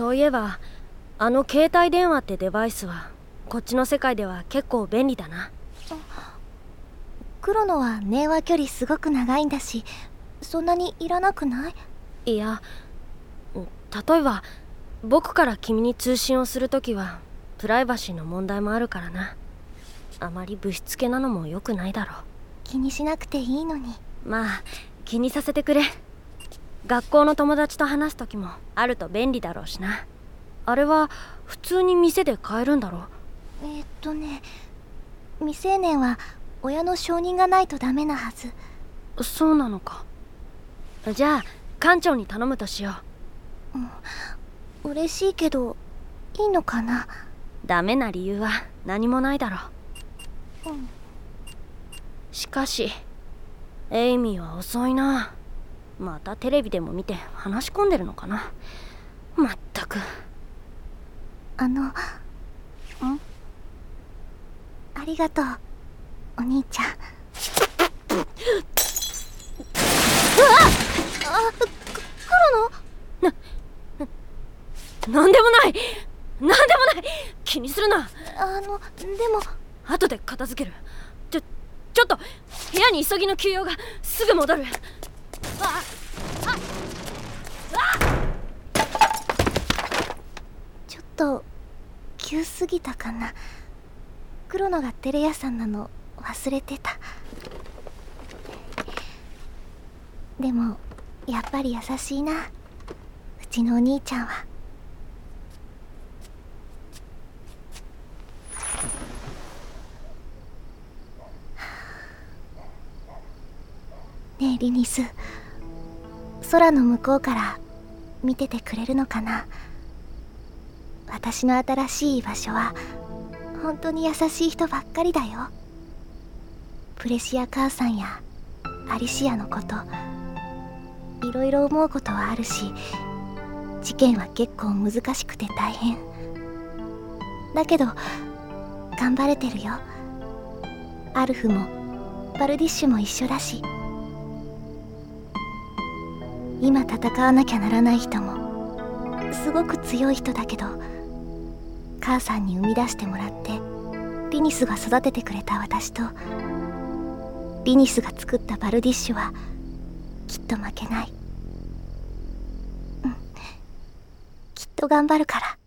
そういえばあの携帯電話ってデバイスはこっちの世界では結構便利だな。黒野は電話距離すごく長いんだしそんなにいらなくない？いや例えば僕から君に通信をするときはプライバシーの問題もあるからな。あまりぶしつけなのも良くないだろう。気にしなくていいのに。まあ気にさせてくれ学校の友達と話す時もあると便利だろうしな。あれは普通に店で買えるんだろえー、っとね未成年は親の承認がないとダメなはず。そうなのか。じゃあ館長に頼むとしよう、うん、嬉しいけどいいのかな？ダメな理由は何もないだろう、うん、しかしエイミーは遅いなまたテレビでも見て話し込んでるのかな？まったく。あのん？ありがとうお兄ちゃん。うわあ黒野ななんでもない！なんでもない！気にするな！あのでも。後で片付ける。ちょちょっと部屋に急ぎの急用がすぐ戻る。ああちょっと急すぎたかな。黒野がテレ屋さんなの。忘れてた。でもやっぱり優しいな。うちのお兄ちゃんは。ねえリニス。空の向こうから見ててくれるのかな。私の新しい居場所は本当に優しい人ばっかりだよ。プレシア母さんやアリシアのこといろいろ思うことはあるし事件は結構難しくて大変。だけど頑張れてるよ。アルフもバルディッシュも一緒だし。今戦わなきゃならない人もすごく強い人だけど母さんに生み出してもらってリニスが育ててくれた私とリニスが作ったバルディッシュはきっと負けない。うん。きっと頑張るから。